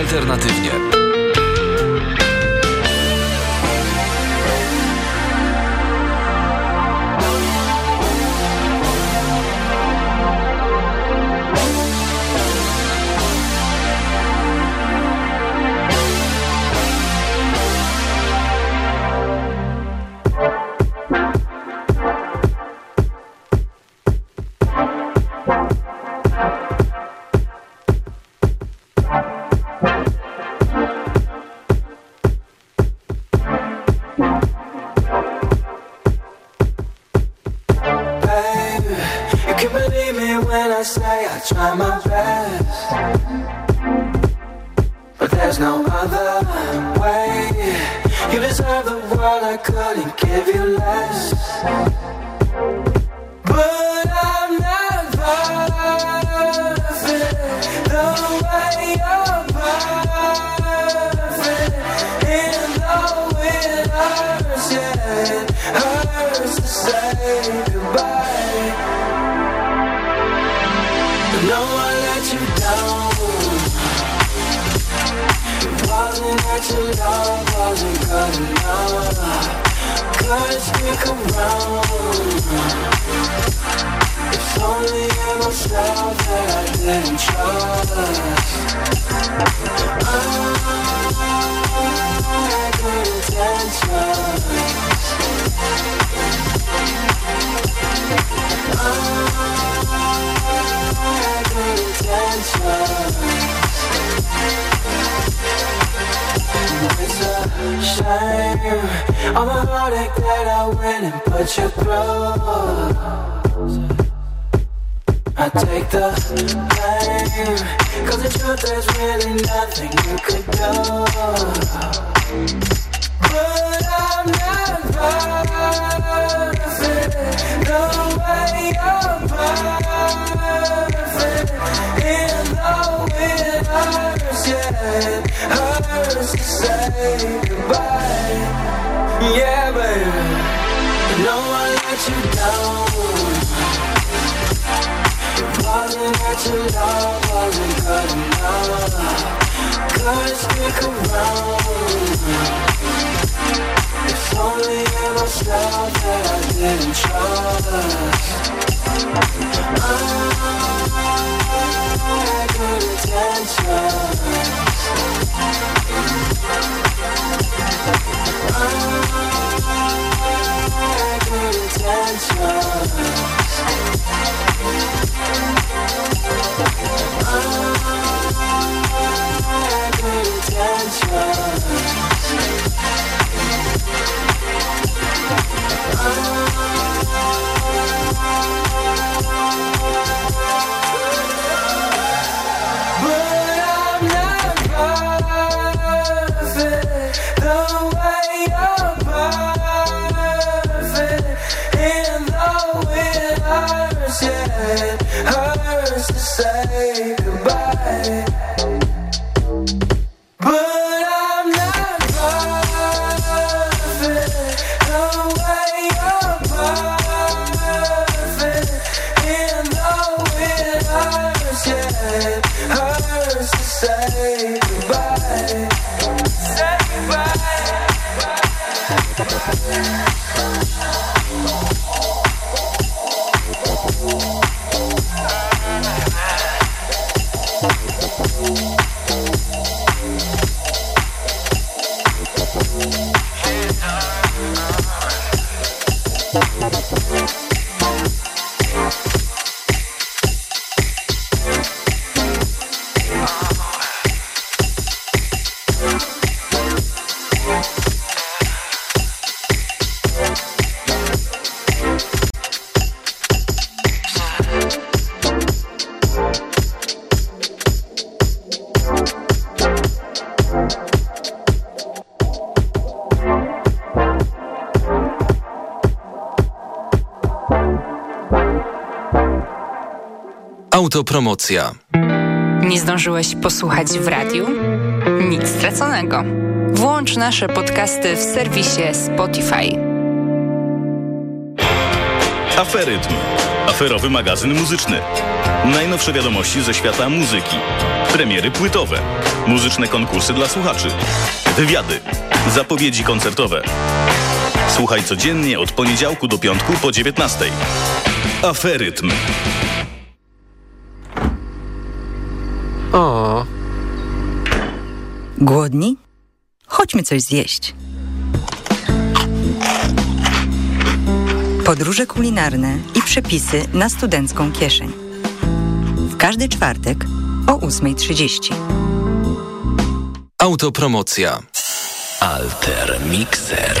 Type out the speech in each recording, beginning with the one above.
alternatywnie. couldn't give you birds will come round. If only I myself that I didn't trust. I had good intentions I had good intentions it's a shame I'm a heartache that I went and put you through I take the blame Cause the truth is really nothing you could do But I'm not perfect No way I'm perfect. And though it yeah. It hurts to say goodbye. Yeah, baby. No one let you down. Your love enough. Couldn't stick around. Only that I didn't I But I'm not perfect. No. Hey. Autopromocja. Nie zdążyłeś posłuchać w radiu? Nic straconego. Włącz nasze podcasty w serwisie Spotify. Aferytm. Aferowy magazyn muzyczny. Najnowsze wiadomości ze świata muzyki. Premiery płytowe. Muzyczne konkursy dla słuchaczy. Wywiady. Zapowiedzi koncertowe. Słuchaj codziennie od poniedziałku do piątku po 19. Aferytm. Głodni? Chodźmy coś zjeść. Podróże kulinarne i przepisy na studencką kieszeń. W każdy czwartek o 8.30. Autopromocja. Alter Mixer.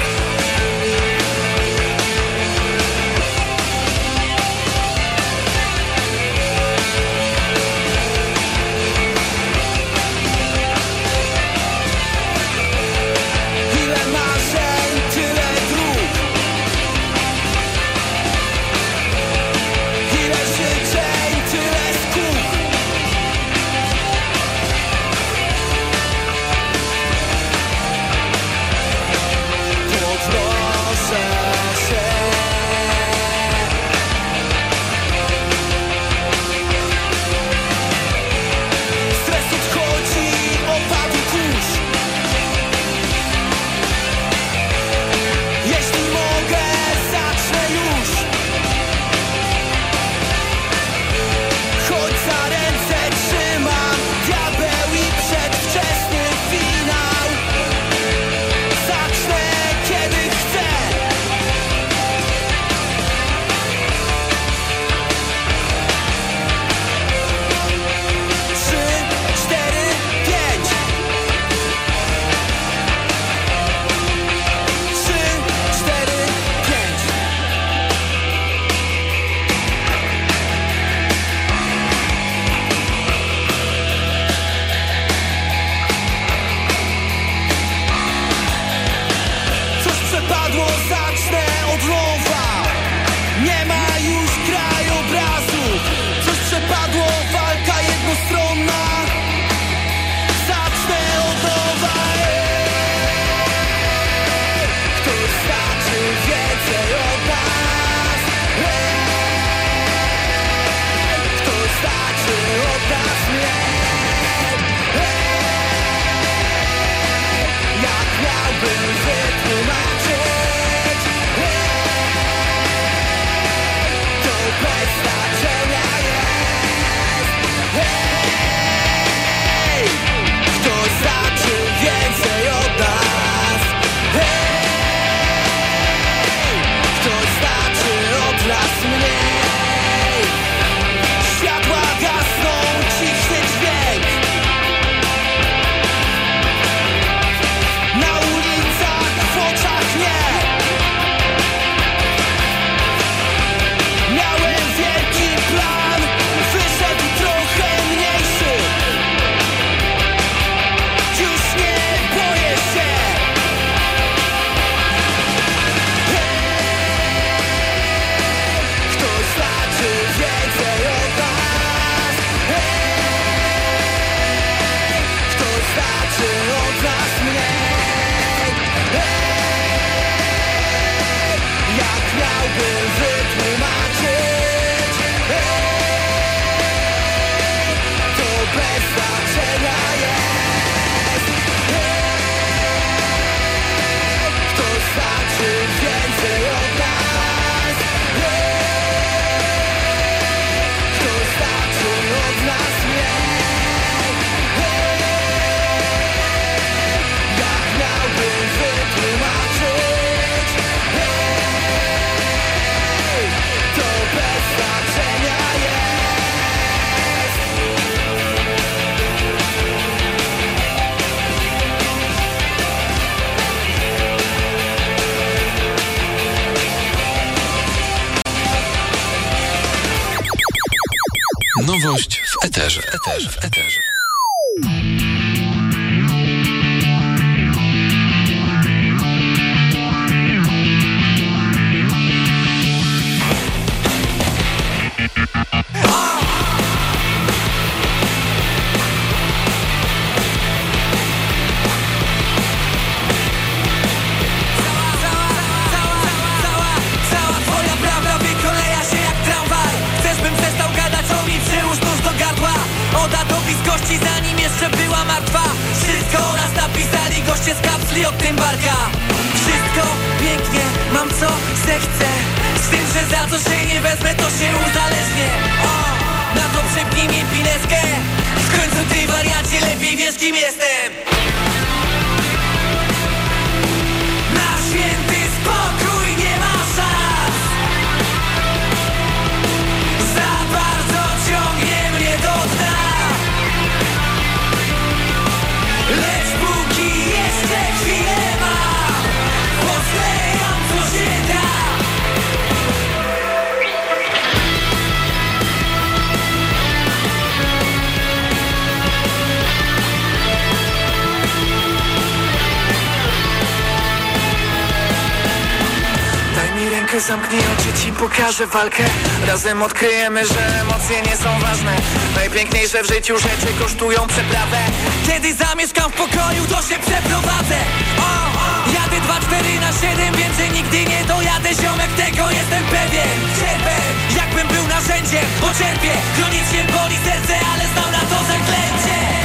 Nowość w eterze, w eterze, w eterze. pokaże walkę. Razem odkryjemy, że emocje nie są ważne. Najpiękniejsze w życiu rzeczy kosztują przeprawę. Kiedy zamieszkam w pokoju, to się przeprowadzę. Oh, oh. Jadę 2, 4 na 7, więcej nigdy nie dojadę. Ziomek, tego jestem pewien. Cierpę, jakbym był narzędziem, bo cierpię. Chronicznie boli serce, ale znam na to zaklęcie.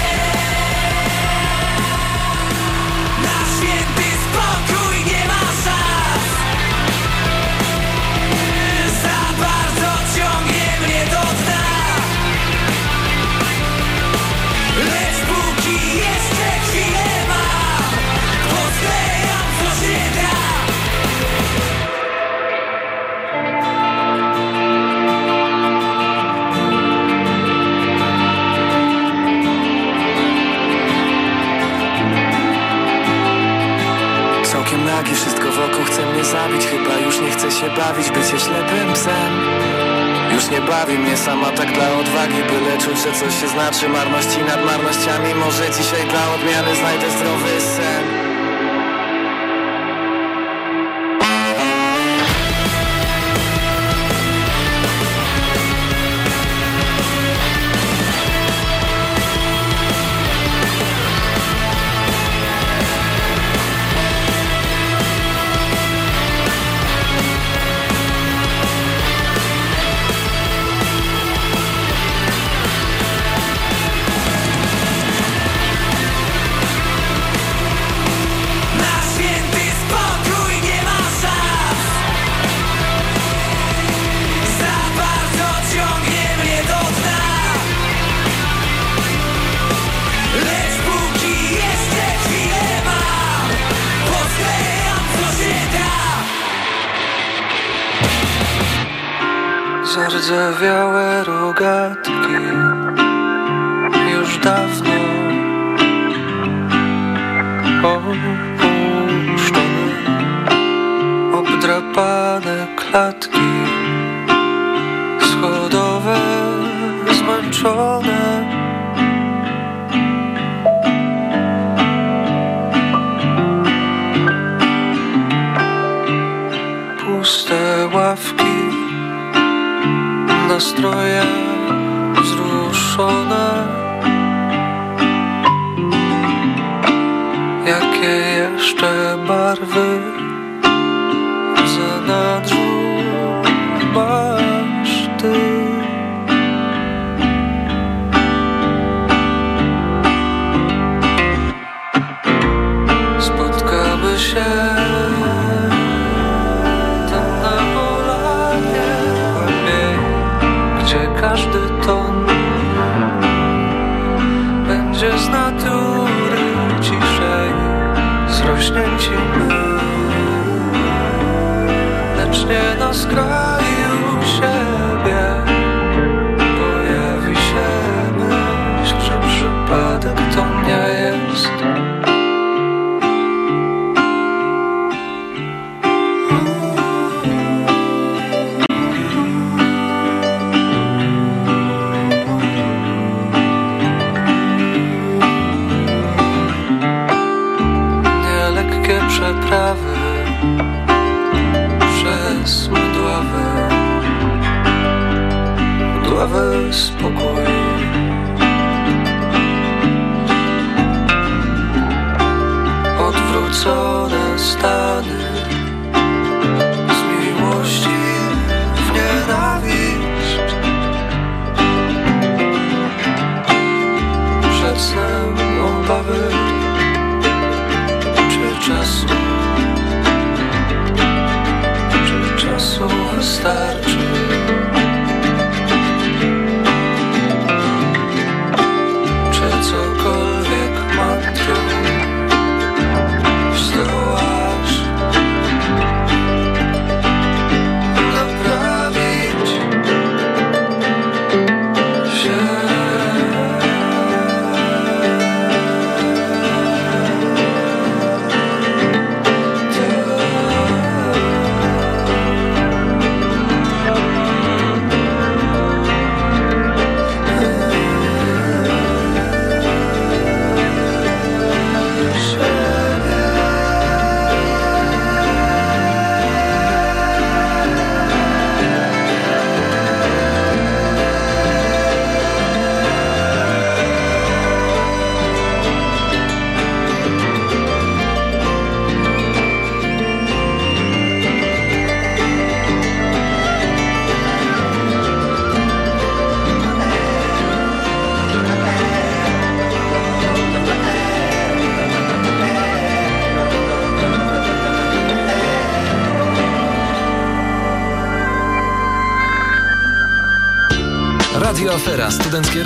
znaczy marności nad marnościami. Może dzisiaj dla odmiany znajdę zdrowy sen. Puste ławki Nastroje wzruszone. Jakie jeszcze barwy?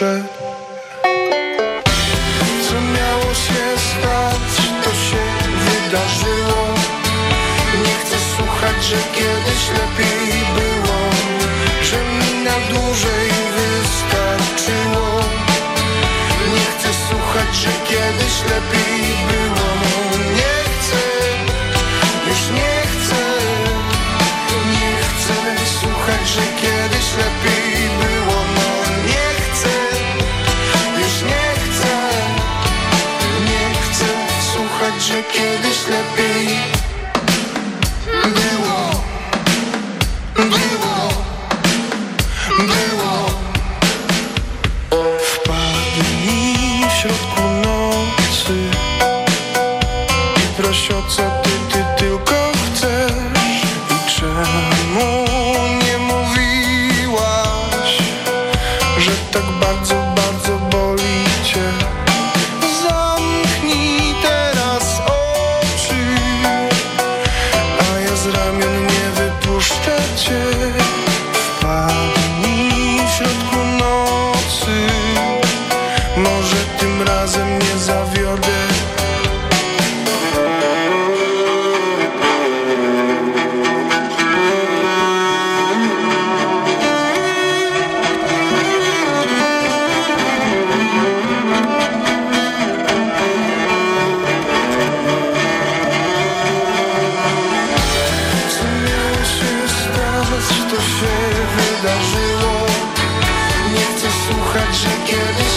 sure лишь wydarzyło. Nie chcę słuchać, że kiedyś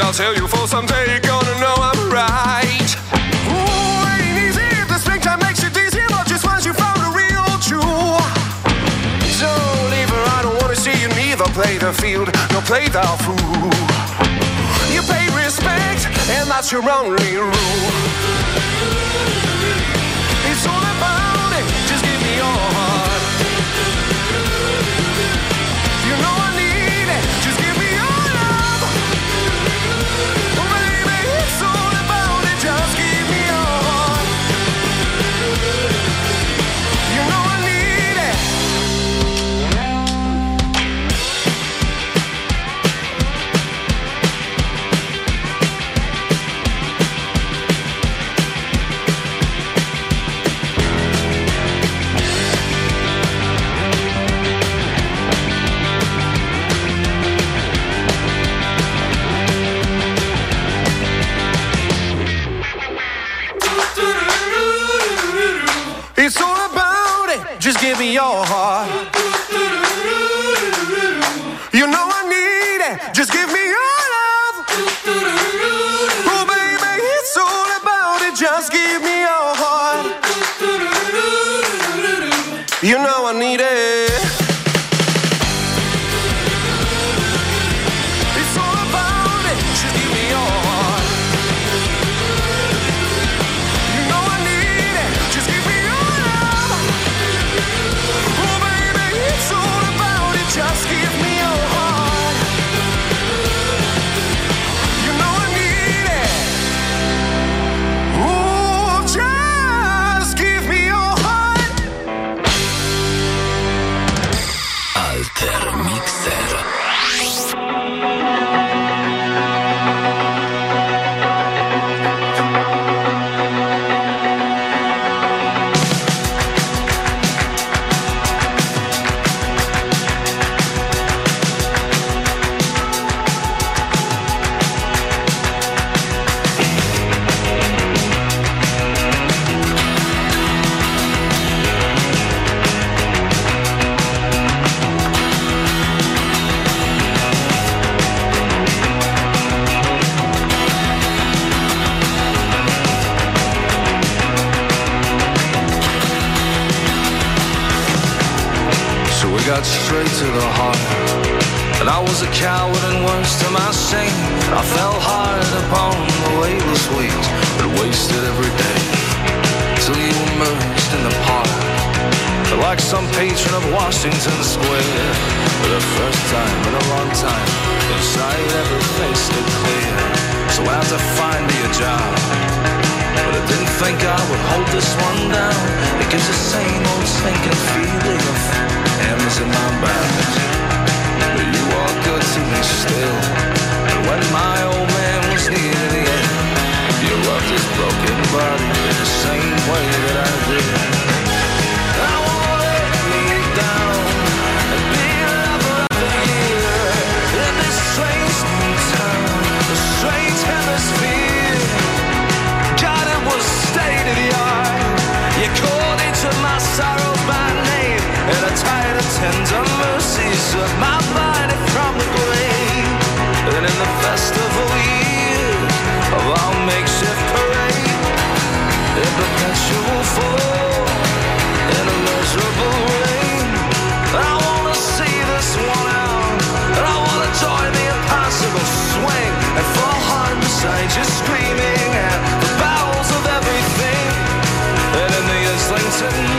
I'll tell you for someday you're gonna know I'm right. Ooh, ain't easy if the springtime makes you dizzy, but just once you found a real true. So leave her, I don't wanna see you neither play the field nor play the fool. You pay respect, and that's your only rule. signs you're screaming at the bowels of everything. And in the Islington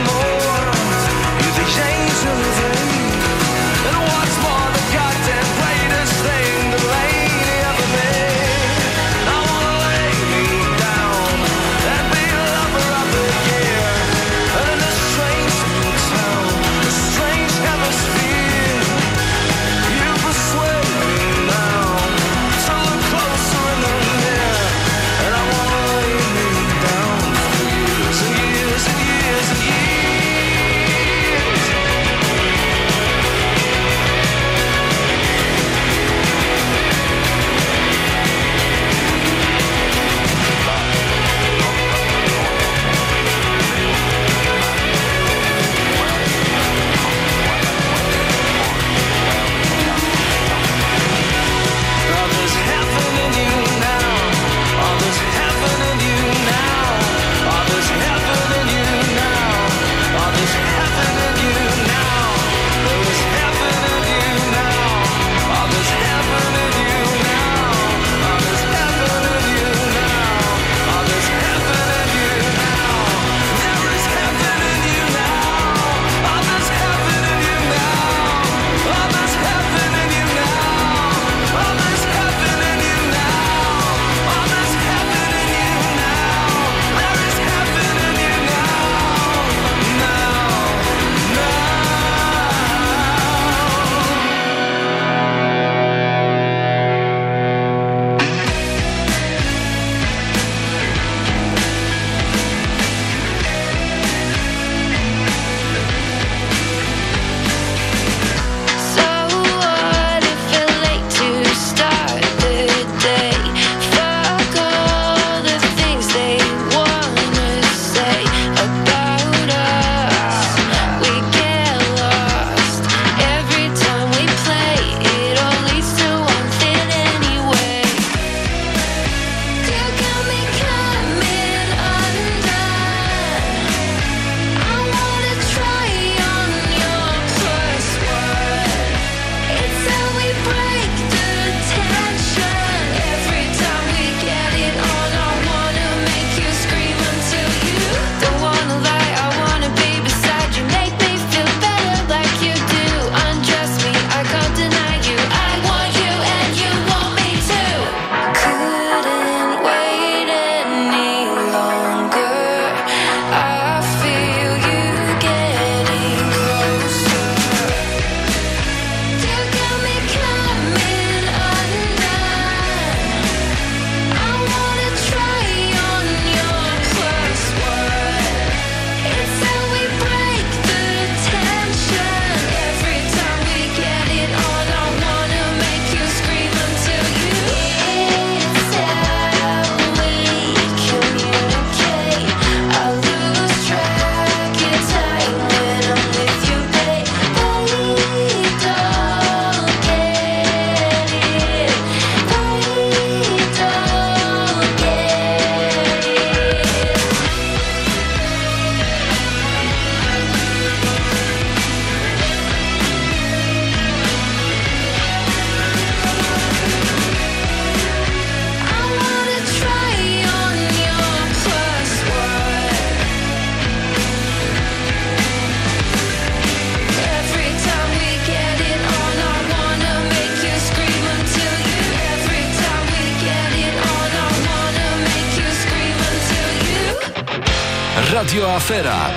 Afera.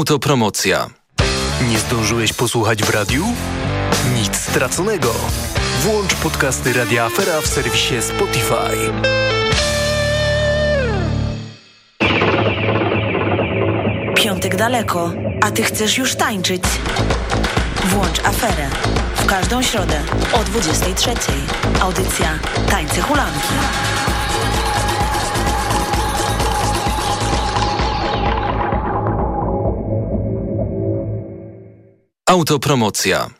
Autopromocja. Nie zdążyłeś posłuchać w radiu? Nic straconego. Włącz podcasty Radia Afera w serwisie Spotify. Piątek daleko, a ty chcesz już tańczyć. Włącz aferę. W każdą środę o 23. Audycja Tańce Hulanki. Autopromocja.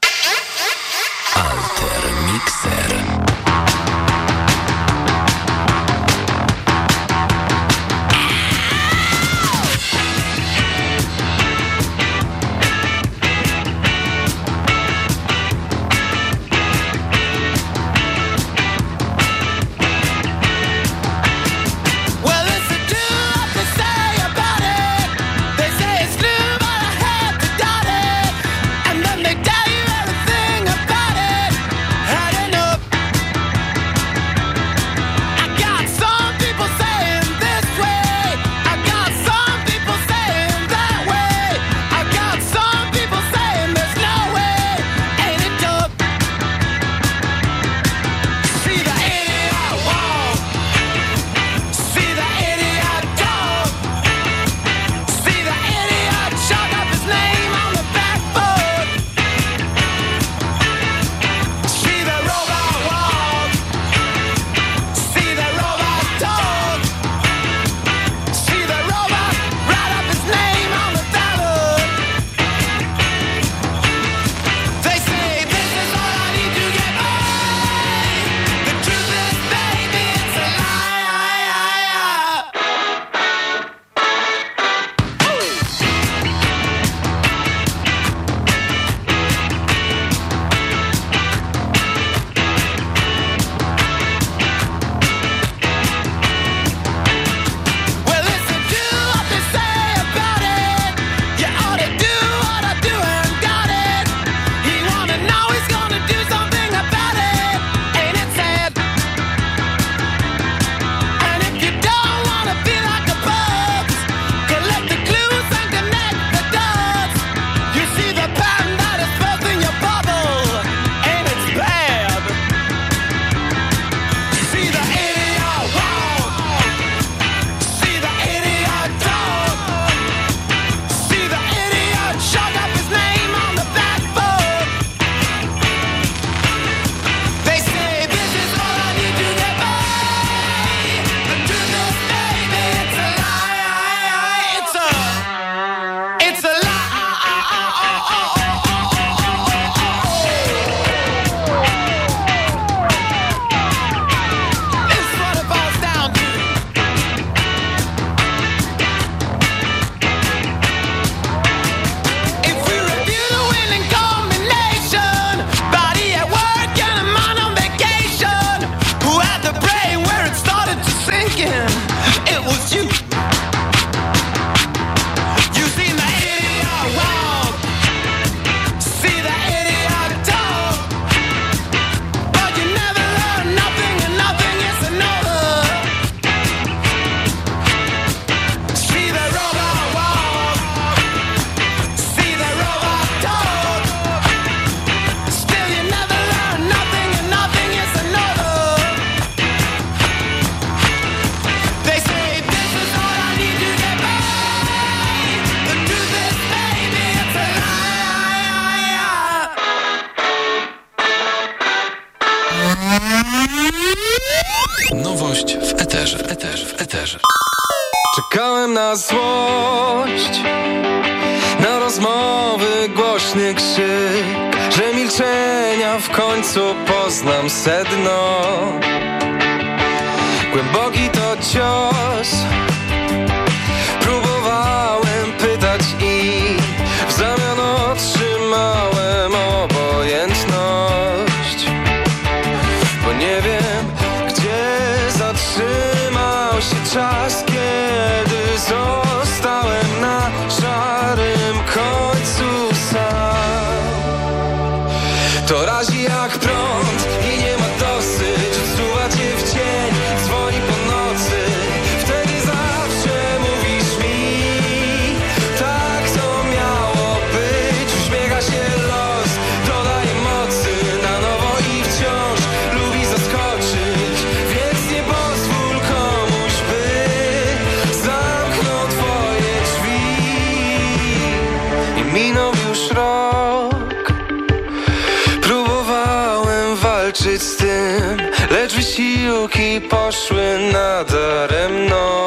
walczyć z tym Lecz wysiłki poszły nadaremno.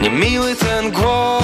Niemiły ten głos.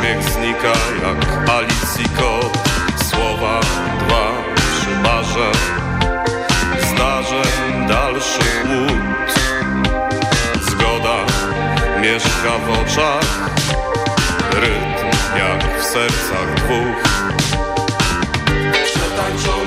Samotni śmiech znika jak Alicji kot. Słowa dwa przy barze, zdarzeń dalszy łód. Zgoda mieszka w oczach, rytm jak w sercach dwóch. Przetańczone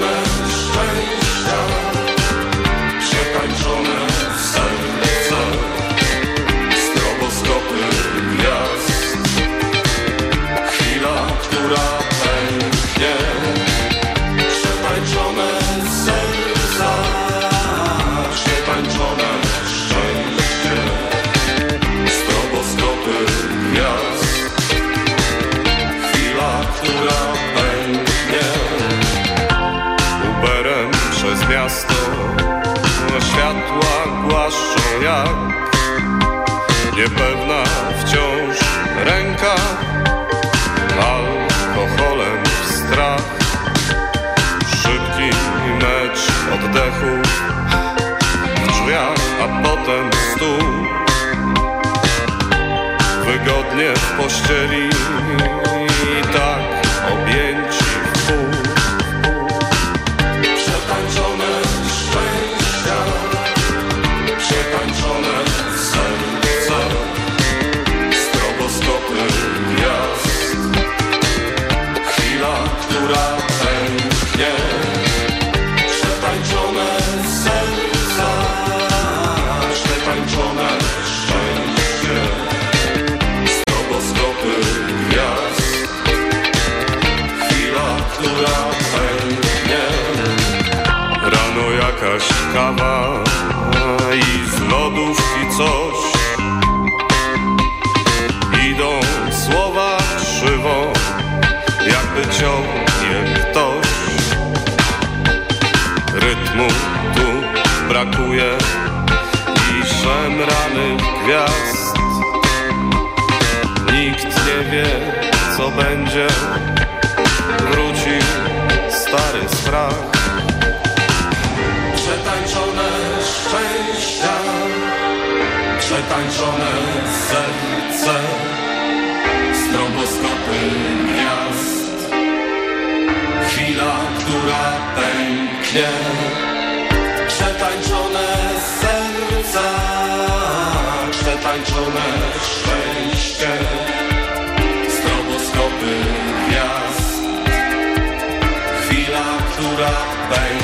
jak Niepewna wciąż ręka Alkoholem strach Szybki mecz oddechów W drzwiach, a potem stół Wygodnie w pościeli brakuje I szemranych gwiazd Nikt nie wie, co będzie. Wróci stary strach. Przetańczone szczęścia, przetańczone serce, stroboskopy gwiazd. Chwila, która pęknie. Przetańczone serca, przetańczone szczęście, stroboskopy gwiazd. Chwila, która pęknie.